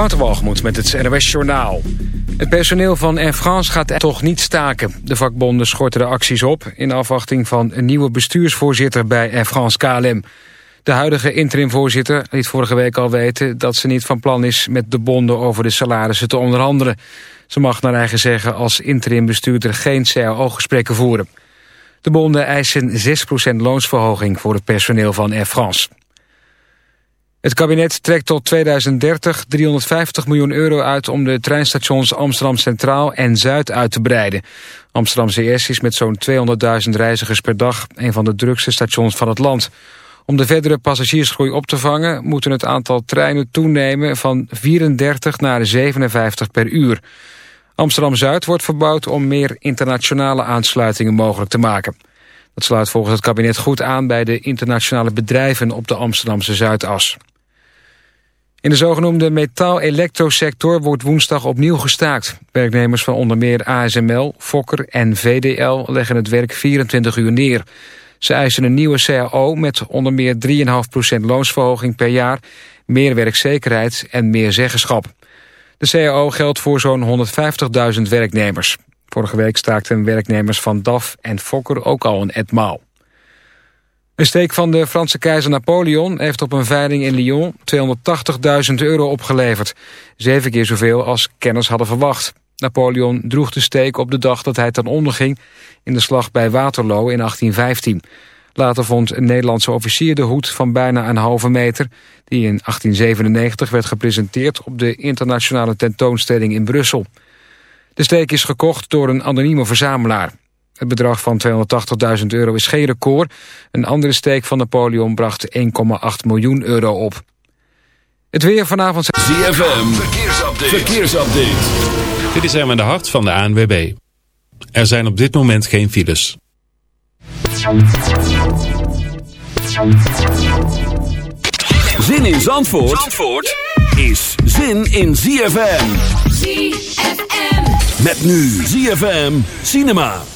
Waterwalgemoed met het NOS Journaal. Het personeel van Air France gaat toch niet staken. De vakbonden schorten de acties op... in afwachting van een nieuwe bestuursvoorzitter bij Air France KLM. De huidige interimvoorzitter liet vorige week al weten... dat ze niet van plan is met de bonden over de salarissen te onderhandelen. Ze mag naar eigen zeggen als interimbestuurder geen CAO-gesprekken voeren. De bonden eisen 6% loonsverhoging voor het personeel van Air France. Het kabinet trekt tot 2030 350 miljoen euro uit om de treinstations Amsterdam Centraal en Zuid uit te breiden. Amsterdam CS is met zo'n 200.000 reizigers per dag een van de drukste stations van het land. Om de verdere passagiersgroei op te vangen moeten het aantal treinen toenemen van 34 naar 57 per uur. Amsterdam-Zuid wordt verbouwd om meer internationale aansluitingen mogelijk te maken. Dat sluit volgens het kabinet goed aan bij de internationale bedrijven op de Amsterdamse Zuidas. In de zogenoemde metaal-elektrosector wordt woensdag opnieuw gestaakt. Werknemers van onder meer ASML, Fokker en VDL leggen het werk 24 uur neer. Ze eisen een nieuwe CAO met onder meer 3,5% loonsverhoging per jaar, meer werkzekerheid en meer zeggenschap. De CAO geldt voor zo'n 150.000 werknemers. Vorige week staakten werknemers van DAF en Fokker ook al een etmaal. Een steek van de Franse keizer Napoleon heeft op een veiling in Lyon 280.000 euro opgeleverd. Zeven keer zoveel als kenners hadden verwacht. Napoleon droeg de steek op de dag dat hij ten onder ging in de slag bij Waterloo in 1815. Later vond een Nederlandse officier de hoed van bijna een halve meter... die in 1897 werd gepresenteerd op de internationale tentoonstelling in Brussel. De steek is gekocht door een anonieme verzamelaar. Het bedrag van 280.000 euro is geen record. Een andere steek van Napoleon bracht 1,8 miljoen euro op. Het weer vanavond... ZFM, verkeersupdate. verkeersupdate. Dit is Erwin de Hart van de ANWB. Er zijn op dit moment geen files. Zin in Zandvoort, Zandvoort is zin in ZFM. ZFM. Met nu ZFM Cinema.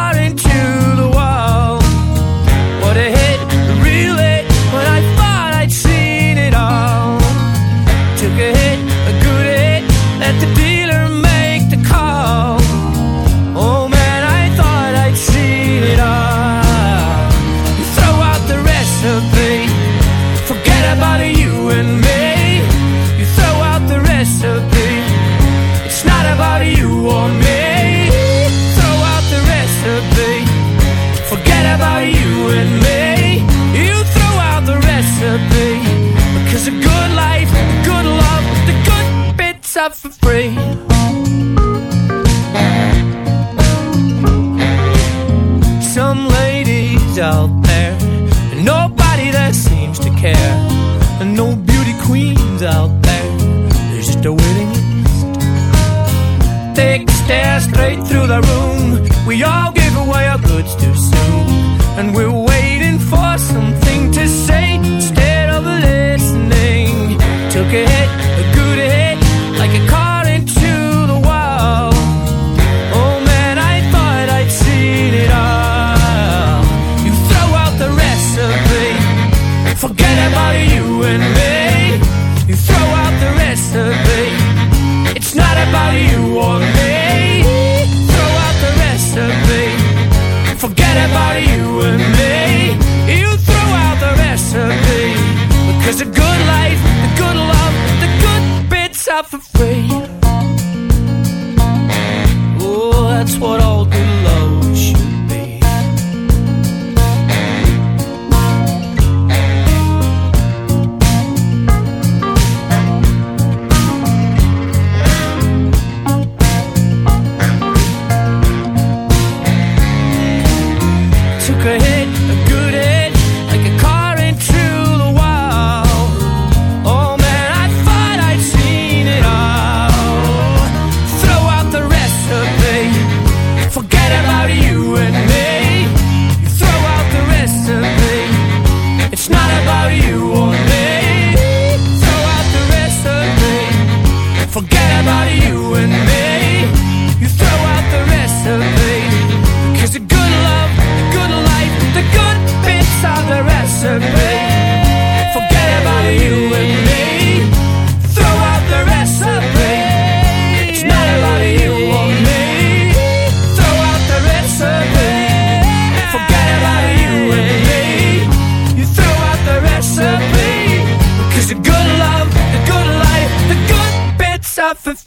up for free.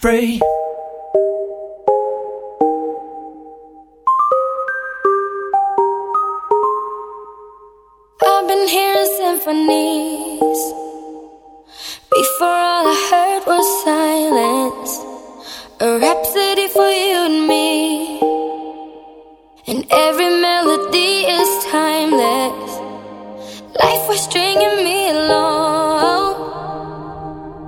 free. I've been hearing symphonies. Before all I heard was silence, a rhapsody for you and me. And every melody is timeless. Life was stringing me along.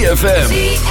ZFM.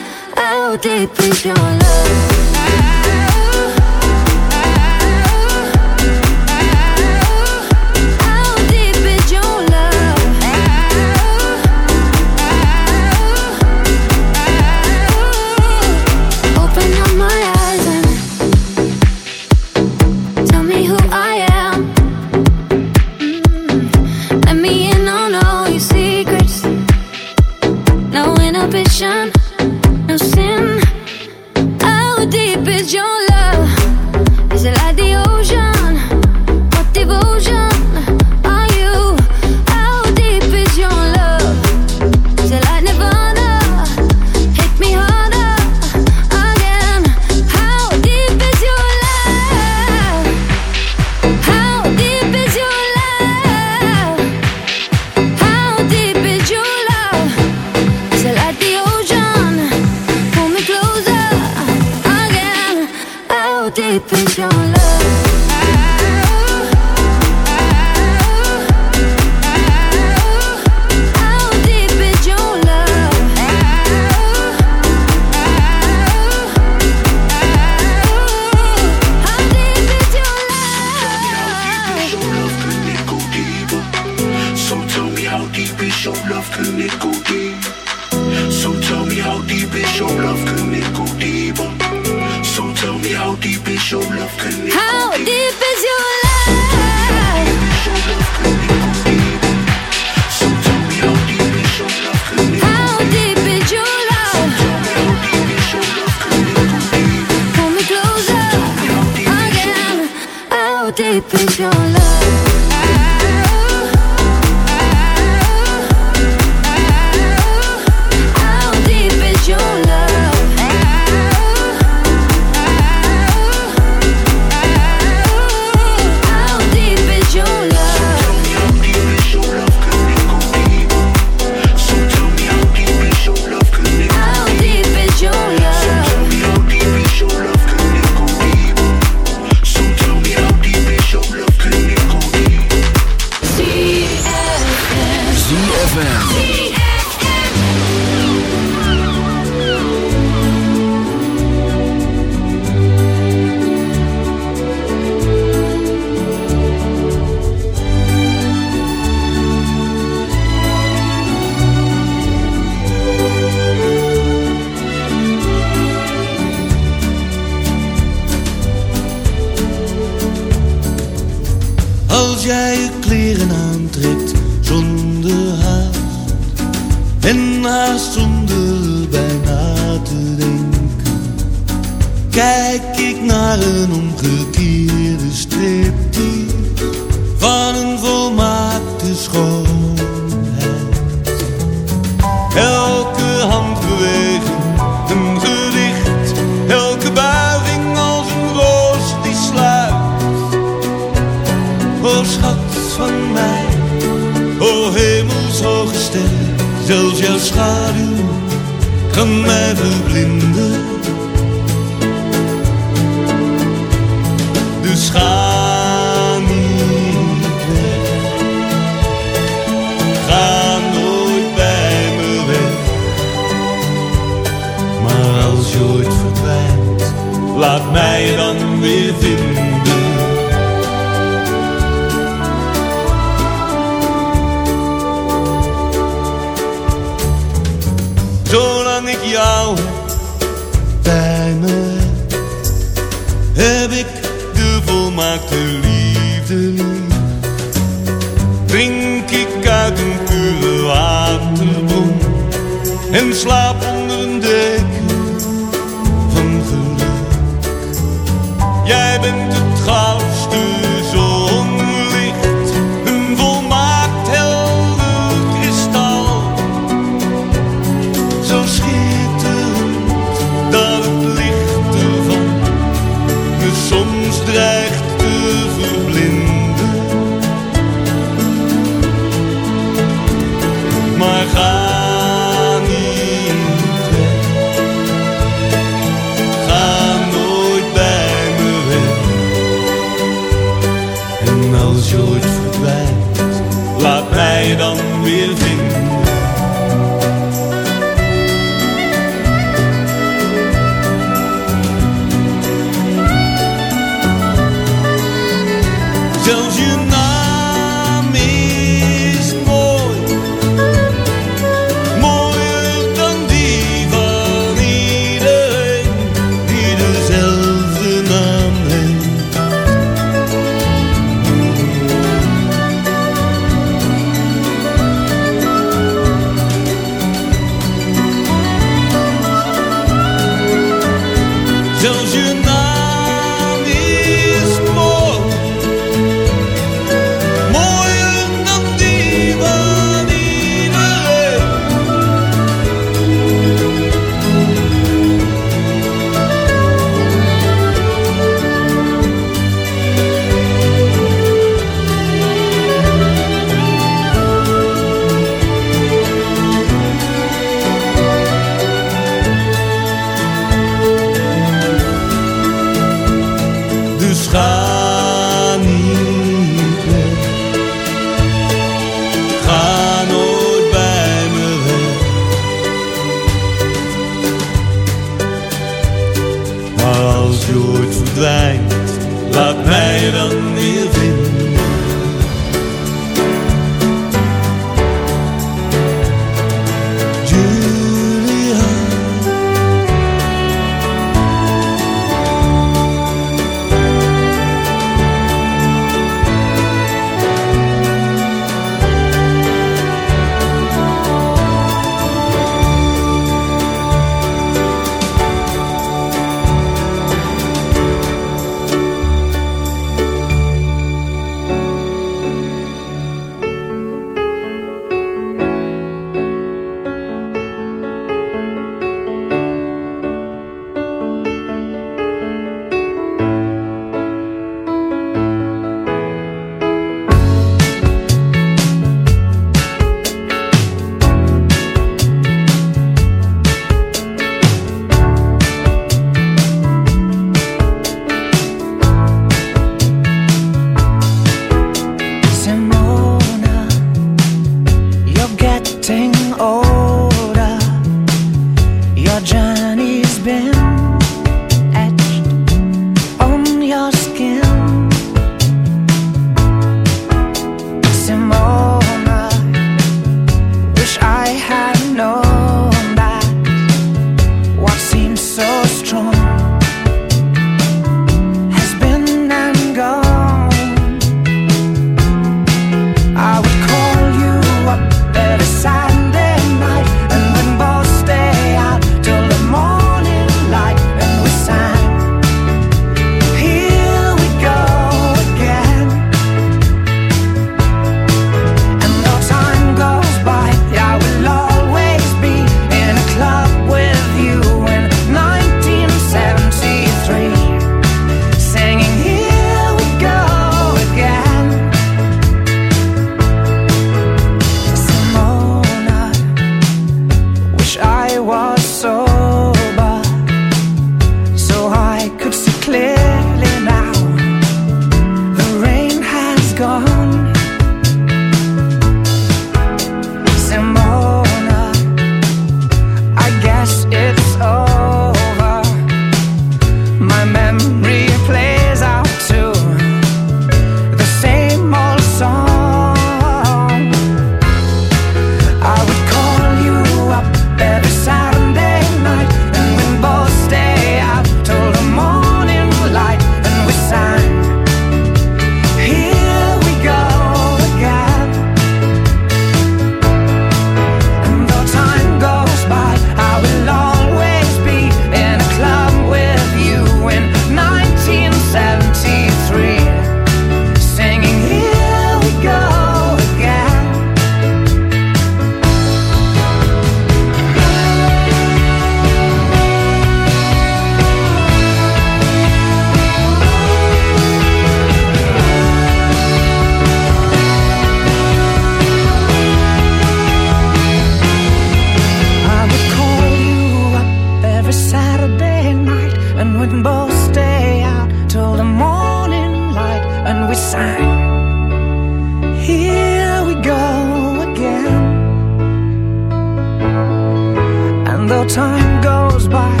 time goes by.